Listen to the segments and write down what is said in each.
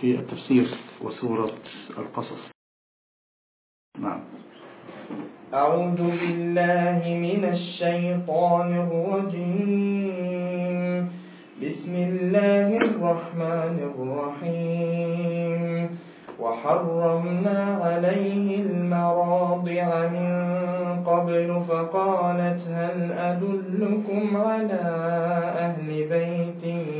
في التفسير وسورة القصص. نعم. أعوذ بالله من الشيطان الرجيم. بسم الله الرحمن الرحيم. وحرمنا عليه المراضع من قبل فقالت هل أدلكم على أهل بيت يكفلونه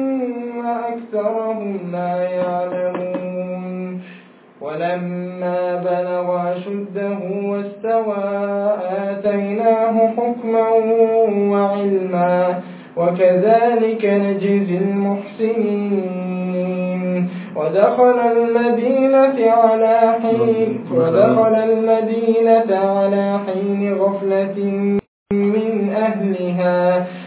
أكثرهم لا يعلمون. ولما بلغ أشده واستوى آتيناه حكما وعلما وكذلك نجزي المحسنين. ودخل المدينة على حين ودخل المدينة على حين غفلة من أهلها.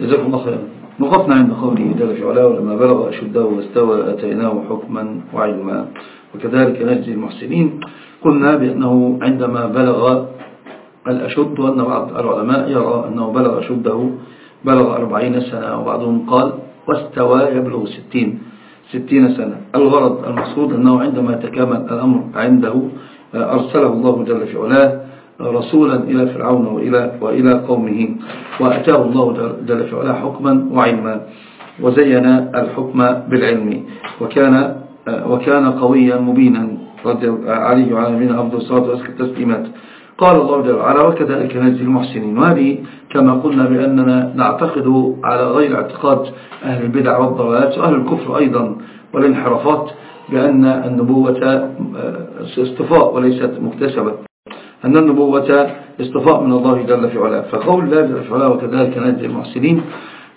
جزاكم الله خيرا. وقفنا عند قوله جل في علاه ولما بلغ أشده واستوى أتيناه حكما وعلما. وكذلك نجزي المحسنين. قلنا بأنه عندما بلغ الأشد وأن بعض العلماء يرى أنه بلغ أشده بلغ أربعين سنة وبعضهم قال واستوى يبلغ ستين. ستين سنة. الغرض المقصود أنه عندما تكامل الأمر عنده أرسله الله جل في علاه رسولا إلى فرعون وإلى, وإلى قومه. وأتاه الله جل في علاه حكما وعلما وزين الحكم بالعلم. وكان وكان قويا مبينا رضي عليه وعلى نبينا أفضل الصلاة والتسليمات قال الله جل وعلا وكذلك نجزي المحسنين وهذه كما قلنا بأننا نعتقد على غير اعتقاد أهل البدع والضلالات وأهل الكفر أيضا والانحرافات بأن النبوة اصطفاء وليست مكتسبة. أن النبوة اصطفاء من الله جل في علاه. فقول الله جل في علاه وكذلك نجزي المحسنين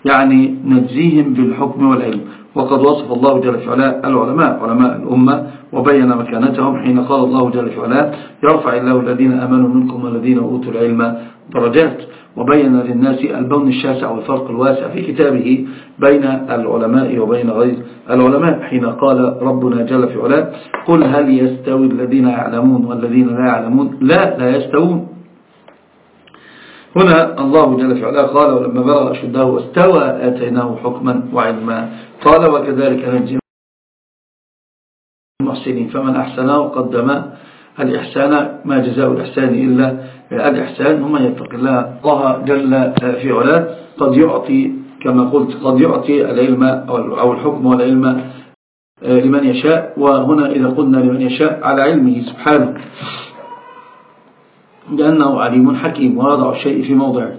يعني نجزيهم بالحكم والعلم. وقد وصف الله جل في علاه العلماء علماء الأمة وبين مكانتهم حين قال الله جل في علاه يرفع الله الذين أمنوا منكم والذين أوتوا العلم درجات. وبين للناس البون الشاسع والفرق الواسع في كتابه بين العلماء وبين غير العلماء حين قال ربنا جل في علاه قل هل يستوي الذين يعلمون والذين لا يعلمون؟ لا لا يستوون. هنا الله جل في علاه قال ولما بلغ أشده واستوى آتيناه حكما وعلما. قال وكذلك نجزي المحسنين فمن أحسن وقدم الإحسان ما جزاء الإحسان إلا الإحسان. هم يتق الله الله جل في علاه. قد يعطي كما قلت قد يعطي العلم أو الحكم والعلم لمن يشاء. وهنا إذا قلنا لمن يشاء على علمه سبحانه لأنه عليم حكيم ويضع الشيء في موضعه.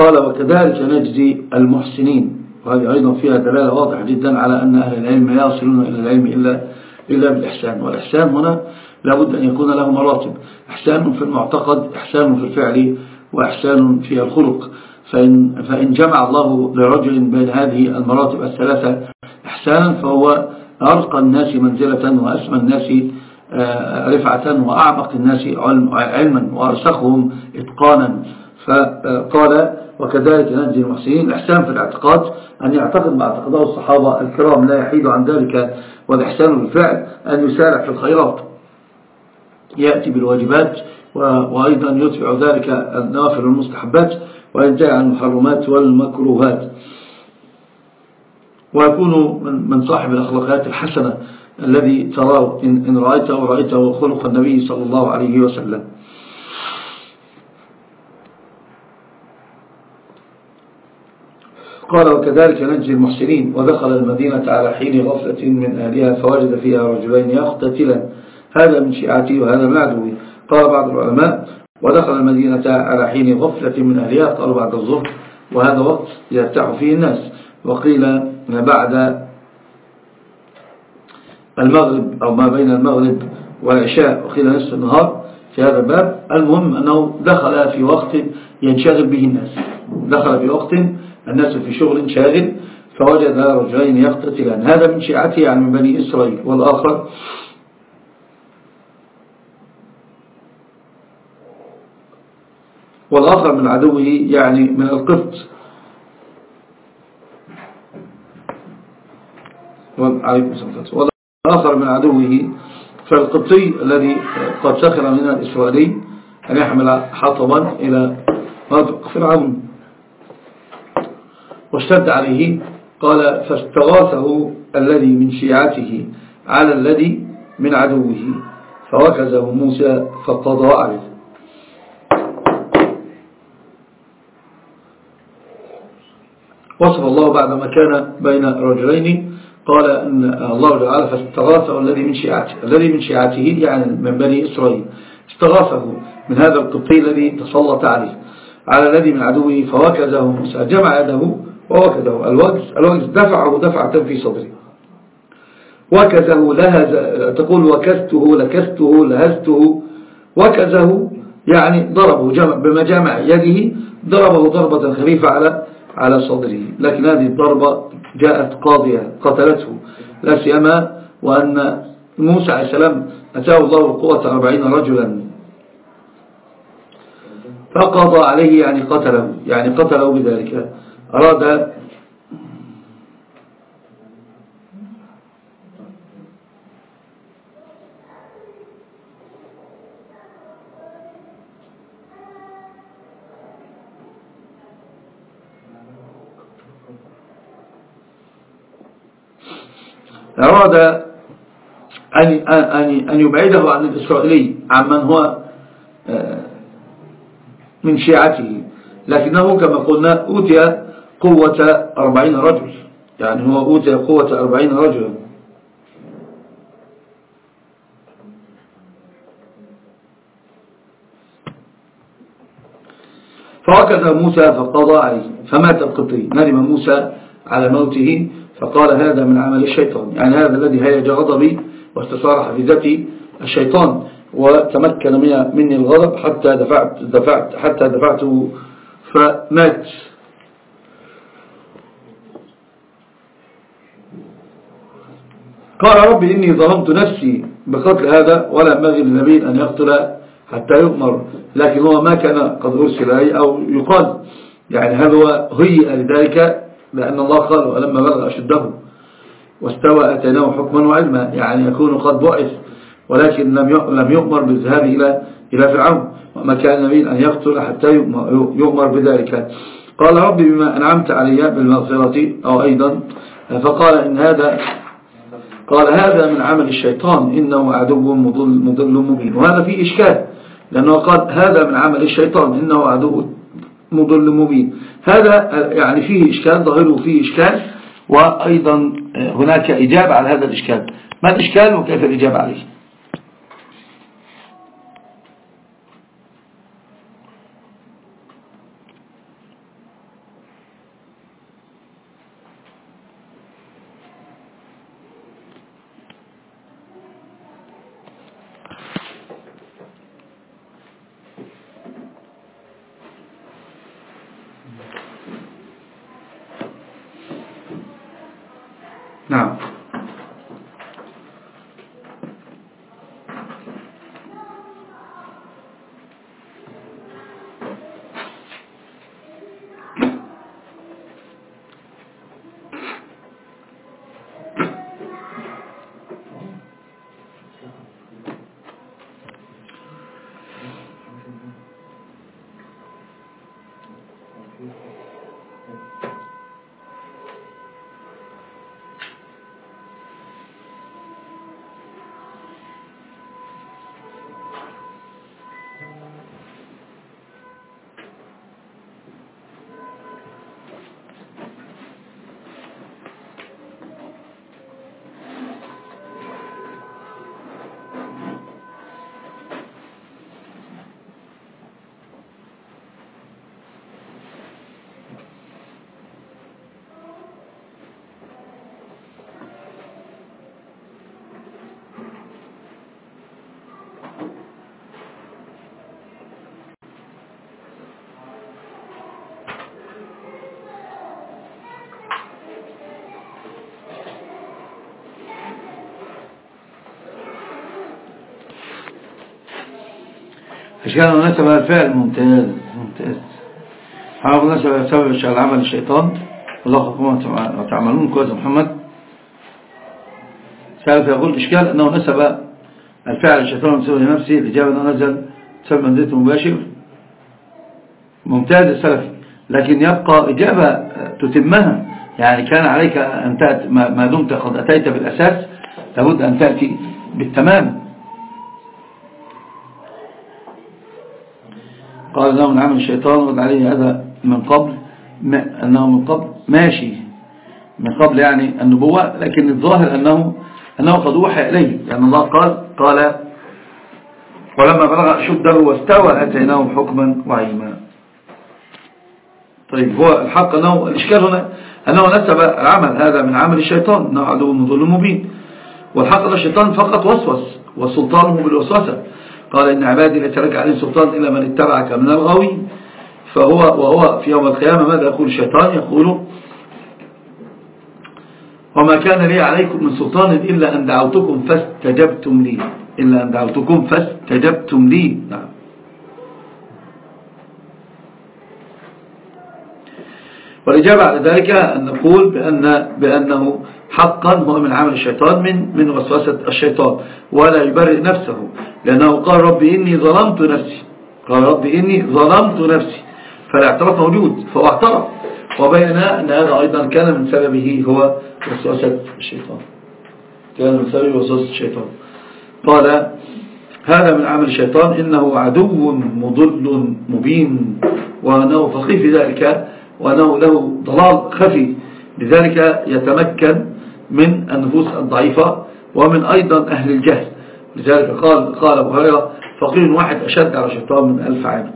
قال وكذلك نجزي المحسنين. وهذه أيضا فيها دلالة واضحة جدا على أن أهل العلم لا يصلون إلى العلم إلا, إلا بالإحسان. والإحسان هنا لابد أن يكون له مراتب. إحسان في المعتقد إحسان في الفعل وإحسان في الخلق. فإن, فإن جمع الله لرجل بين هذه المراتب الثلاثة إحسانا فهو أرقى الناس منزلة وأسمى الناس رفعة وأعمق الناس علما وأرسخهم إتقانا. فقال وكذلك ننزل المحسنين. الإحسان في الاعتقاد أن يعتقد ما اعتقده الصحابة الكرام لا يحيد عن ذلك والإحسان بالفعل أن يسارع في الخيرات يأتي بالواجبات وأيضا يتبع ذلك النوافل والمستحبات وينتهي عن المحرمات والمكروهات. ويكون من صاحب الأخلاقيات الحسنة الذي تراه إن رأيته رأيته خلق النبي صلى الله عليه وسلم. قال وكذلك نجزي المحسنين. ودخل المدينة على حين غفلة من أهلها فوجد فيها رجلين يقتتلا هذا من شيعته وهذا من عدوه. قال بعض العلماء ودخل المدينة على حين غفلة من أهلها. قالوا بعد الظهر وهذا وقت يرتاح فيه الناس. وقيل بعد المغرب أو ما بين المغرب والعشاء وقيل نصف النهار في هذا الباب. المهم أنه دخل في وقت ينشغل به الناس. دخل في وقت الناس في شغل شاغل فوجد رجلين يقتتلان. هذا من شيعته يعني من بني إسرائيل والآخر. والآخر من عدوه يعني من القبط. والآخر من عدوه فالقبطي الذي قد سخر من الإسرائيلي أن يحمل حطبا إلى منطق فرعون واشتد عليه قال فاستغاثه الذي من شيعته على الذي من عدوه فوكزه موسى فقضى عليه. وصف الله بعد ما كان بين رجلين قال أن الله تعالى فاستغاثه الذي من شيعته الذي من شيعته يعني من بني إسرائيل استغاثه من هذا القبطي الذي تسلط عليه على الذي من عدوه فوكزه موسى جمع يده ووكزه الوكز الوكز دفعه دفعة في صدره وكزه لهز تقول وكزته لكزته لهزته. وكزه يعني ضربه جمع يده ضربه ضربة خفيفة على على صدره. لكن هذه الضربة جاءت قاضية قتلته. لا سيما وأن موسى عليه السلام أتاه الله القوة أربعين رجلا. فقضى عليه يعني قتله يعني قتله بذلك. أراد أراد أن أن يبعده عن الإسرائيلي عمن هو آه، من شيعته. لكنه كما قلنا أوتي قوة أربعين رجل. يعني هو أوتي قوة أربعين رجلا. فوكذ موسى فقضى عليه فمات القبطي. ندم موسى على موته فقال هذا من عمل الشيطان. يعني هذا الذي هيج غضبي واستثار حفيزتي الشيطان وتمكن مني الغضب حتى دفعت, دفعت حتى دفعته فمات. قال ربي إني ظلمت نفسي بقتل هذا ولا ينبغي للنبي أن يقتل حتى يؤمر. لكن هو ما كان قد أرسل أي أو يقال. يعني هذا هو هيئ لذلك لأن الله قال ولما بلغ أشده واستوى أتيناه حكما وعلما. يعني يكون قد بعث ولكن لم يؤمر بالذهاب إلى إلى فرعون. وما كان نبي أن يقتل حتى يؤمر بذلك. قال ربي بما أنعمت علي بالمغفرة أو أيضا. فقال إن هذا قال هذا من عمل الشيطان إنه عدو مضل, مضل مبين. وهذا فيه إشكال لأنه قال هذا من عمل الشيطان إنه عدو مضل مبين. هذا يعني فيه إشكال ظاهره فيه إشكال وأيضا هناك إجابة على هذا الإشكال. ما الإشكال وكيف الإجابة عليه؟ Now أشكال نسب الفعل؟ ممتاز ممتاز. حرام نسب سبب العمل الشيطان. الله أكبر وتعملون كويس محمد. سألت يقول إشكال أنه نسب الفعل الشيطان بسبب نفسه الإجابة أنه نزل بسبب منزلته مباشر. ممتاز السلف لكن يبقى إجابة تتمها. يعني كان عليك أن تأتي ما دمت قد أتيت بالأساس. لابد أن تأتي بالتمام. قال له من عمل الشيطان ورد عليه هذا من قبل أنه من قبل ماشي من قبل يعني النبوة لكن الظاهر أنه أنه قد وحى إليه لأن الله قال قال ولما بلغ أشده واستوى أتيناه حكما وعلما. طيب هو الحق أنه الإشكال هنا أنه نسب العمل هذا من عمل الشيطان أنه عدو مضل مبين. والحق أن الشيطان فقط وسوس وسلطانه بالوسوسة. قال إن عبادي ليس لك عليه سلطان إلا من اتبعك من الغاوي. فهو وهو في يوم القيامة ماذا يقول الشيطان؟ يقول وما كان لي عليكم من سلطان إلا أن دعوتكم فاستجبتم لي. إلا أن دعوتكم فاستجبتم لي. نعم. والإجابة على ذلك أن نقول بأن بأنه حقا هو من عمل الشيطان من من وسوسة الشيطان. ولا يبرئ نفسه لأنه قال ربي إني ظلمت نفسي. قال ربي إني ظلمت نفسي. فالاعتراف موجود فهو اعترف. وبين أن هذا أيضا كان من سببه هو وسوسة الشيطان. كان من سببه وسوسة الشيطان. قال هذا من عمل الشيطان إنه عدو مضل مبين وأنه فقيه في ذلك وأنه له ضلال خفي. لذلك يتمكن من النفوس الضعيفة ومن أيضا أهل الجهل. لذلك قال قال أبو هريرة فقير واحد أشد على الشيطان من ألف عابد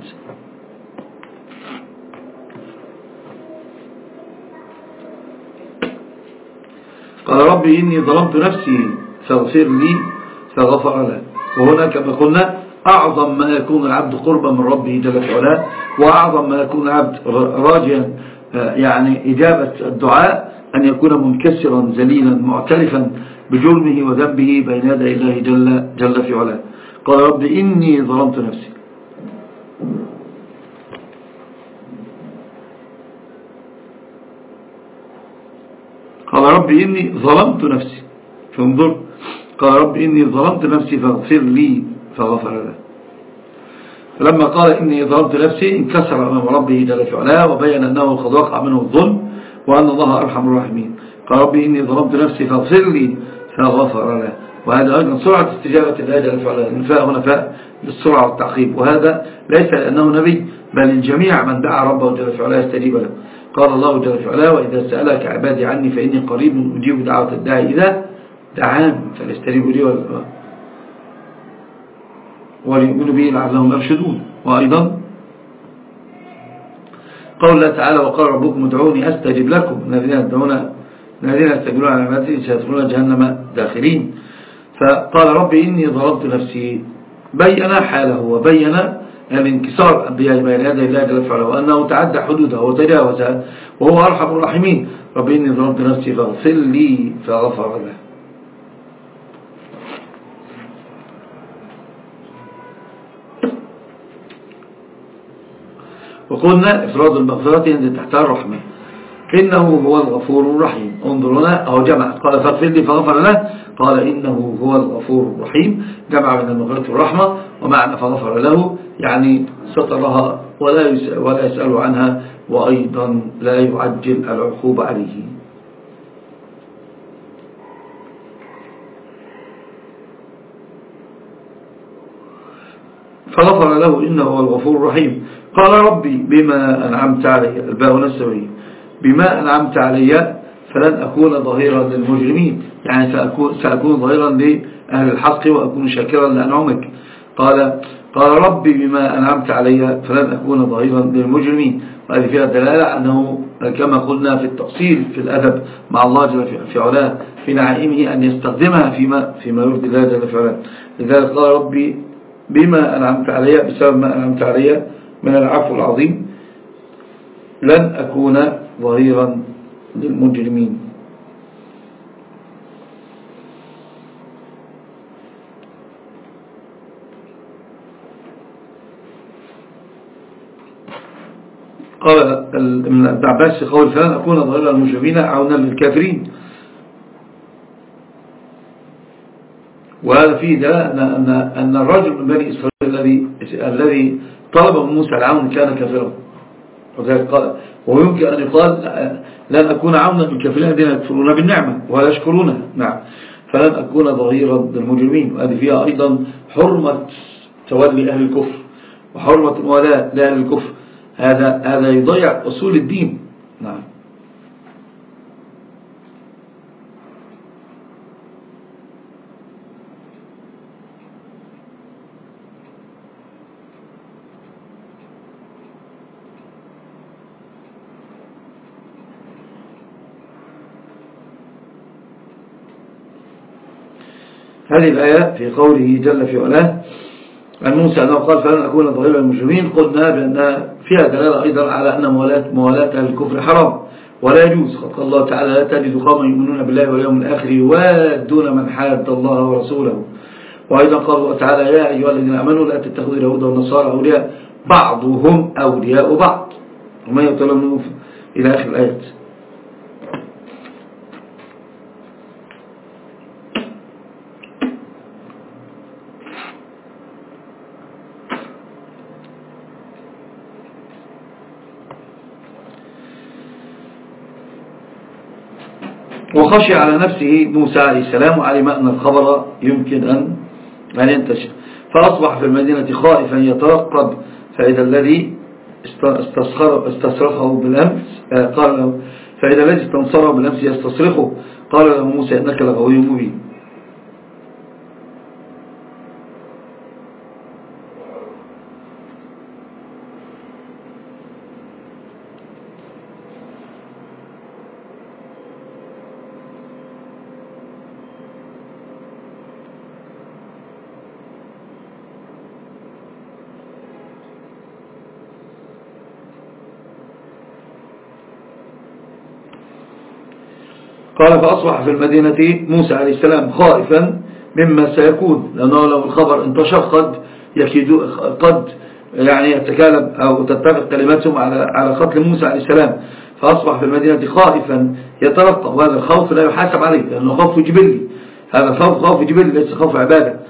قال ربي إني ظلمت نفسي فاغفر لي فغفر له. وهنا كما قلنا أعظم ما يكون العبد قربا من ربه جل وعلا وأعظم ما يكون العبد راجيا يعني إجابة الدعاء أن يكون منكسرا ذليلا معترفا بجرمه وذنبه بين يدي الله جل, جل في علاه. قال رب إني ظلمت نفسي. قال رب إني ظلمت نفسي. فانظر. قال رب إني ظلمت نفسي فاغفر لي فغفر له. فلما قال إني ظلمت نفسي انكسر أمام ربه جل في علاه وبين أنه قد وقع منه الظلم. وأن الله أرحم الراحمين. قال ربي إني ظلمت نفسي فاغفر لي فغفر له. وهذا أيضا سرعة استجابة الله جل في علاه الفاء هنا فاء بالسرعة والتعقيب. وهذا ليس لأنه نبي بل الجميع من دعا ربه جل في علاه يستجيب له. قال الله جل في علاه وإذا سألك عبادي عني فإني قريب أجيب دعوة الداعي. إذا دعان فليستجيبوا لي وليؤمنوا به لعلهم يرشدون. وأيضا قول الله تعالى وقال ربكم ادعوني أستجب لكم. الذين يدعون الذين يستجبون على عبادتي سيدخلون جهنم داخلين فقال ربي إني ظلمت نفسي. بين حاله وبين الانكسار بين يدي الله جل وعلا وأنه تعدى حدوده وتجاوزها وهو أرحم الراحمين. ربي إني ظلمت نفسي فاغفر لي فغفر له. وقلنا إفراد المغفرة ينزل تحتها الرحمة. إنه هو الغفور الرحيم. انظرونا أو جمع. قال فاغفر لي فغفر له قال إنه هو الغفور الرحيم. جمع من المغفرة والرحمة. ومعنى فغفر له يعني سترها ولا ولا يسأل عنها. وأيضا لا يعجل العقوبة عليه. فغفر له إنه هو الغفور الرحيم. قال ربي بما أنعمت علي الباء نسوي بما أنعمت علي فلن أكون ظهيرا للمجرمين. يعني سأكون, سأكون ظهيرا لأهل الحق وأكون شاكرا لأنعمك قال قال ربي بما أنعمت علي فلن أكون ظهيرا للمجرمين. وهذه فيها دلالة أنه كما قلنا في التقصير في الأدب مع الله جل في علاه في نعيمه أن يستخدمها فيما, فيما يرضي الله جل في علاه. لذلك قال ربي بما أنعمت علي بسبب ما أنعمت علي من العفو العظيم لن أكون ظهيرا للمجرمين. قال ابن عباس قول فلن أكون ظهيرا للمجرمين أعونا للكافرين وهذا فيه دلاء أن, أن الرجل من بني إسرائيل الذي الذي طلب من موسى العون كان كافرا. وذلك قال ويمكن أن يقال لن أكون عونا للكافرين الذين يكفرون بالنعمة ولا يشكرونها. نعم. فلن أكون ظهيرا للمجرمين وهذه فيها أيضا حرمة تولي أهل الكفر. وحرمة الولاء لأهل الكفر. هذا هذا يضيع أصول الدين نعم هذه الآية في قوله جل في علاه عن موسى أنه قال فلن أكون ظهير المجرمين قلنا بأنها فيها دلالة أيضا على أن موالاة, موالاة الكفر حرام ولا يجوز. قد قال الله تعالى لا تجد قوما يؤمنون بالله واليوم الآخر يوادون من حاد الله ورسوله وأيضا قال الله تعالى يا أيها الذين آمنوا لا تتخذوا اليهود والنصارى أولياء بعضهم أولياء بعض وما يطلبون إلى آخر الآيات. وخشي على نفسه موسى عليه السلام وعلم أن الخبر يمكن أن أن ينتشر. فأصبح في المدينة خائفا يترقب فإذا الذي استصرخه بالأمس آه، قال له فإذا الذي استنصره بالأمس يستصرخه. قال له موسى إنك لغوي مبين. قال فأصبح في المدينة موسى عليه السلام خائفا مما سيكون لأنه لو الخبر انتشر قد يكيد قد يعني يتكالب أو تتفق كلماتهم على على قتل موسى عليه السلام. فأصبح في المدينة خائفا يترقب وهذا الخوف لا يحاسب عليه لأنه خوف جبلي. هذا خوف خوف جبلي ليس خوف عبادة.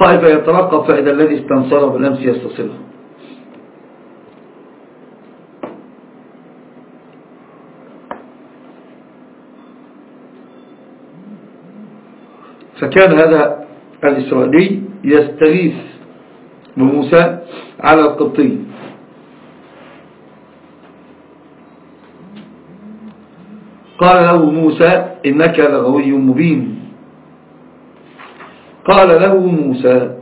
خائفا يترقب فإذا الذي استنصره بالأمس يستصله. فكان هذا الإسرائيلي يستغيث بموسى على القبطي. قال له موسى إنك لغوي مبين. قال له موسى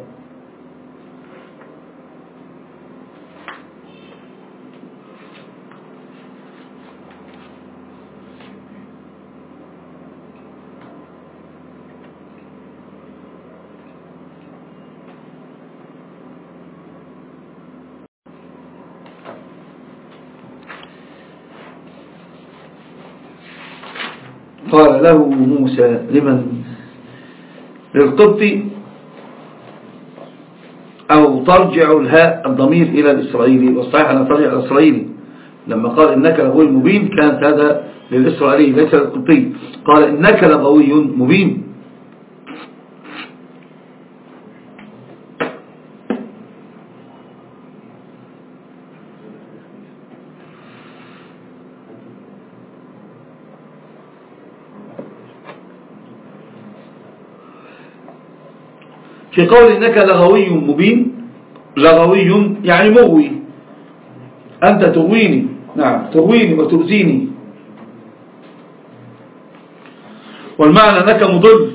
قال له موسى لمن؟ للقبط أو ترجع الهاء الضمير إلى الإسرائيلي. والصحيح أن ترجع الإسرائيلي. لما قال إنك لغوي مبين كانت هذا للإسرائيلي ليس للقبطي. قال إنك لغوي مبين. في قول إنك لغوي مبين لغوي يعني مغوي. أنت تغويني نعم تغويني وتؤذيني. والمعنى أنك مضل.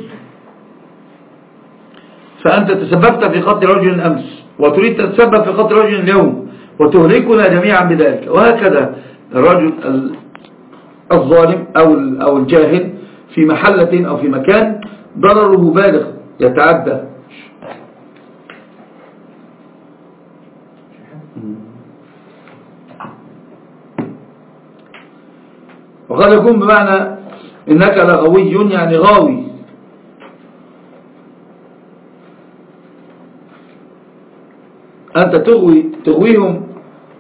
فأنت تسببت في قتل رجل أمس وتريد تتسبب في قتل رجل اليوم وتهلكنا جميعا بذلك. وهكذا الرجل الظالم أو الجاهل في محلة أو في مكان ضرره بالغ يتعدى. وقد يكون بمعنى إنك لغوي يعني غاوي. أنت تغوي تغويهم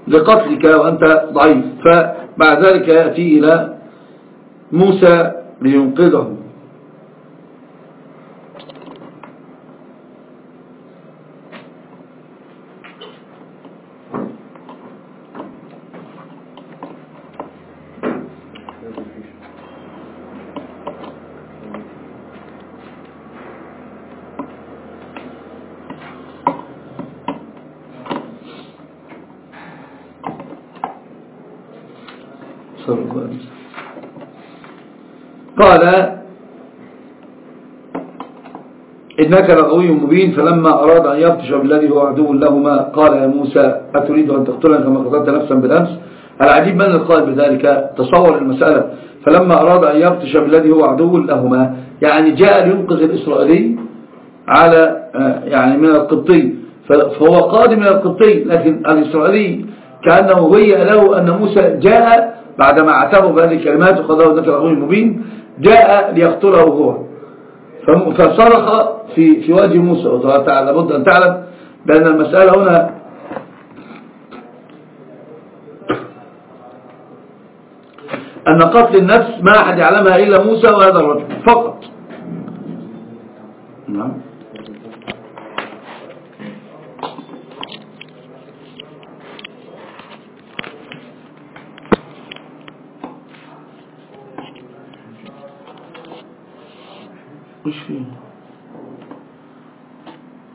لقتلك وأنت ضعيف. فبعد ذلك يأتي إلى موسى لينقذه. قال إنك لغوي مبين فلما أراد أن يبطش بالذي هو عدو لهما قال يا موسى أتريد أن تقتلني كما قتلت نفسا بالأمس؟ العجيب من القائل بذلك؟ تصور المسألة. فلما أراد أن يبطش بالذي هو عدو لهما يعني جاء لينقذ الإسرائيلي على يعني من القبطي. فهو قادم من القبطي لكن الإسرائيلي كأنه هي له أن موسى جاء بعدما عتبه بهذه الكلمات وقضاه ذكر أخوه المبين. جاء ليقتله هو. فصرخ في في وجه موسى وتعالى لابد أن تعلم بأن المسألة هنا أن قتل النفس ما أحد يعلمها إلا موسى وهذا الرجل فقط. نعم. وش فيه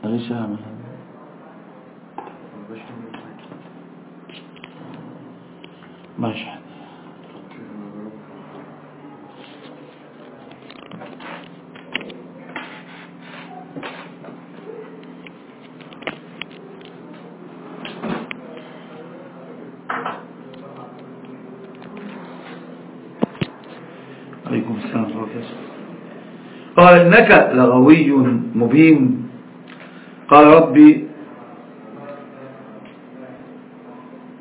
ليش أعمل ماشي عليكم السلام ورحمة الله قال إنك لغوي مبين. قال ربي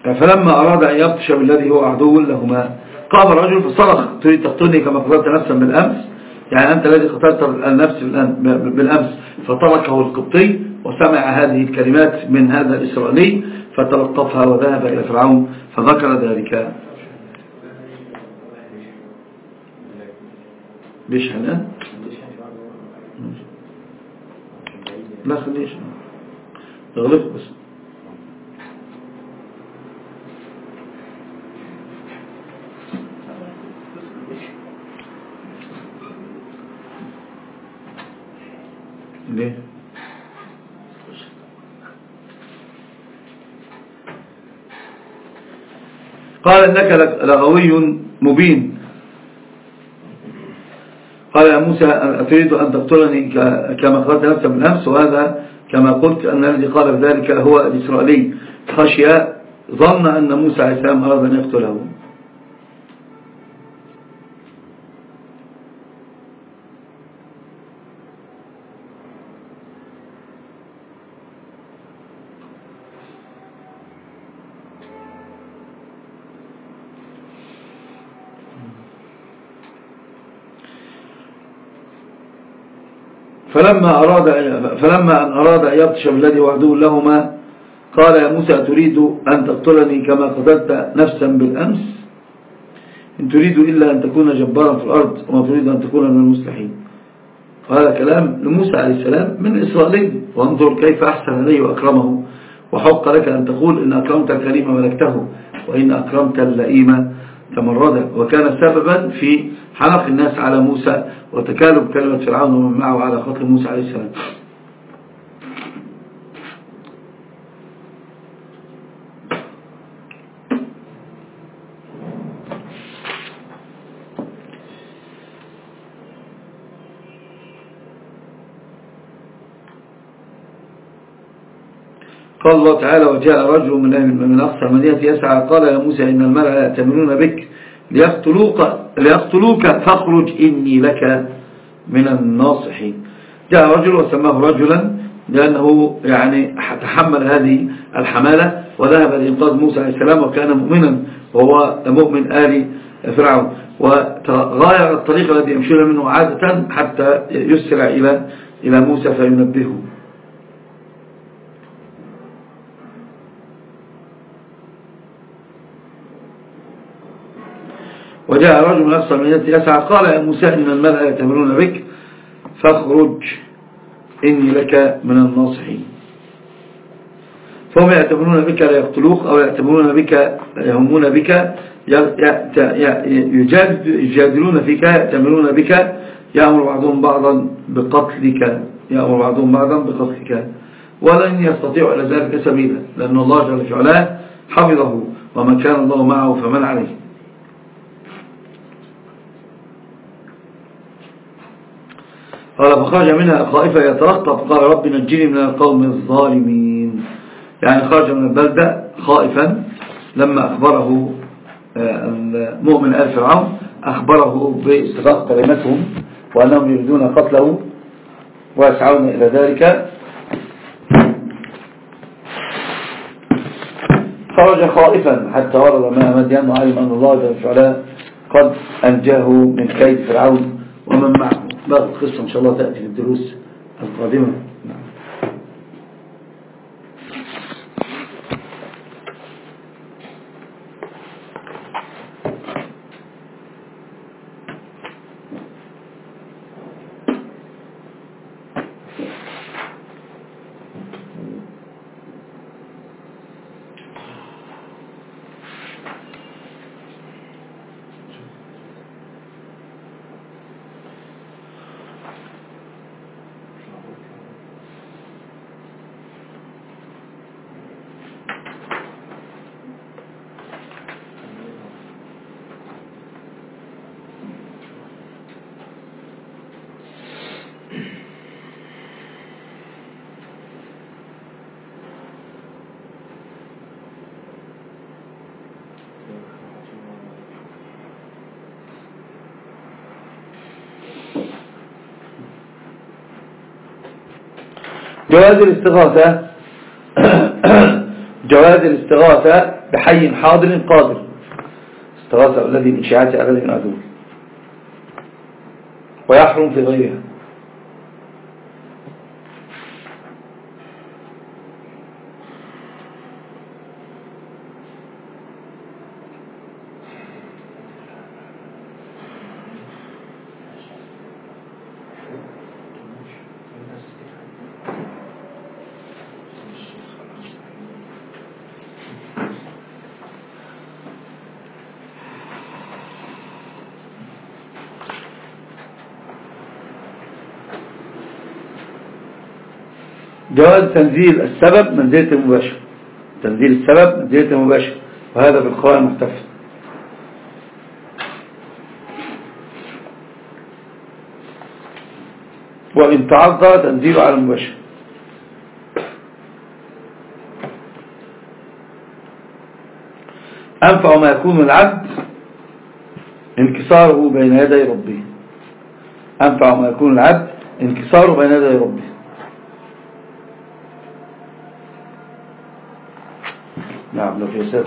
فلما أراد أن يبطش بالذي هو عدو لهما. قام الرجل فصرخ. تريد تقتلني كما قتلت نفسا بالأمس. يعني أنت الذي قتلت النفس بالأمس. فتركه القبطي وسمع هذه الكلمات من هذا الإسرائيلي فتلطفها وذهب إلى فرعون فذكر ذلك. بيشحن لا خليش. اغلقه بس. ليه؟ قال إنك لغوي مبين. قال يا موسى أتريد أن تقتلني كما قتلت نفسا من أمس وهذا كما قلت أن الذي قال بذلك هو الإسرائيلي. خشي ظن أن موسى عليه السلام أراد أن يقتله. فلما أراد فلما أن أراد أن يبطش بالذي وعدوه لهما قال يا موسى تريد أن تقتلني كما قتلت نفسا بالأمس؟ إن تريد إلا أن تكون جبارا في الأرض وما تريد أن تكون من المصلحين. وهذا كلام لموسى عليه السلام من إسرائيل وانظر كيف أحسن عليه وأكرمه. وحق لك أن تقول إن أكرمت الكريم ملكته وإن أكرمت اللئيم. تمردا وكان سببا في حنق الناس على موسى وتكالب كلمة فرعون ومن معه على قتل موسى عليه السلام. قال الله تعالى وجاء رجل من من أقصى المدينة يسعى قال يا موسى إن الملأ يأتمرون بك ليقتلوك, ليقتلوك فاخرج إني لك من الناصحين. جاء رجل وسماه رجلا لأنه يعني تحمل هذه الحمالة وذهب لإنقاذ موسى عليه السلام وكان مؤمنا وهو مؤمن آل فرعون. وغاير الطريق الذي يمشي منه عادة حتى يسرع إلى إلى موسى فينبهه. وجاء رجل من المدينة يسعى قال يا موسى إن الملأ يأتمرون بك فاخرج إني لك من الناصحين. فهم يأتمرون بك لا يقتلوك أو يأتمرون بك يهمون بك يجادلون فيك يأتمرون بك يأمر بعضهم بعضا بقتلك يأمر بعضهم بعضا بقتلك. ولن يستطيع إلى ذلك سبيلا لأن الله جل في علاه حفظه ومن كان الله معه فمن عليه. قال فخرج منها خائفا يترقب قال رب نجني من القوم الظالمين. يعني خرج من البلدة خائفا لما أخبره آه، المؤمن آل فرعون أخبره باستغاق كلمتهم وأنهم يريدون قتله ويسعون إلى ذلك. خرج خائفا حتى ورد ما مدين وعلم أن الله جل وعلا قد أنجاه من كيد فرعون ومن معه. باقي القصة إن شاء الله تأتي في الدروس القادمة. جواز الاستغاثة جواز الاستغاثة بحي حاضر قادر. استغاثة الذي من شيعته الذي من عدوه ويحرم في غيرها. جواز تنزيل السبب منزلة المباشر تنزيل السبب منزلة المباشر وهذا بالقرآن المحتفل وإن تعذر تنزيله على المباشر أنفع ما يكون العبد انكساره بين يدي ربه. أنفع ما يكون العبد انكساره بين يدي ربه. نعم لو في سبب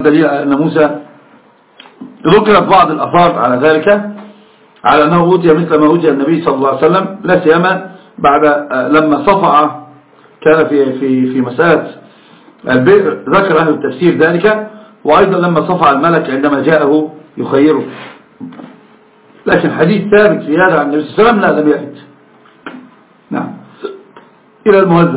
دليل أن موسى ذكرت بعض الأثار على ذلك. على أنه أوتي مثل ما أوتي النبي صلى الله عليه وسلم لا سيما بعد آه، لما صفع كان في في في مسألة البئر ذكر أهل التفسير ذلك وأيضا لما صفع الملك عندما جاءه يخيره. لكن حديث ثابت في هذا عن النبي صلى الله عليه وسلم لا لم يرد نعم. إلى المهذب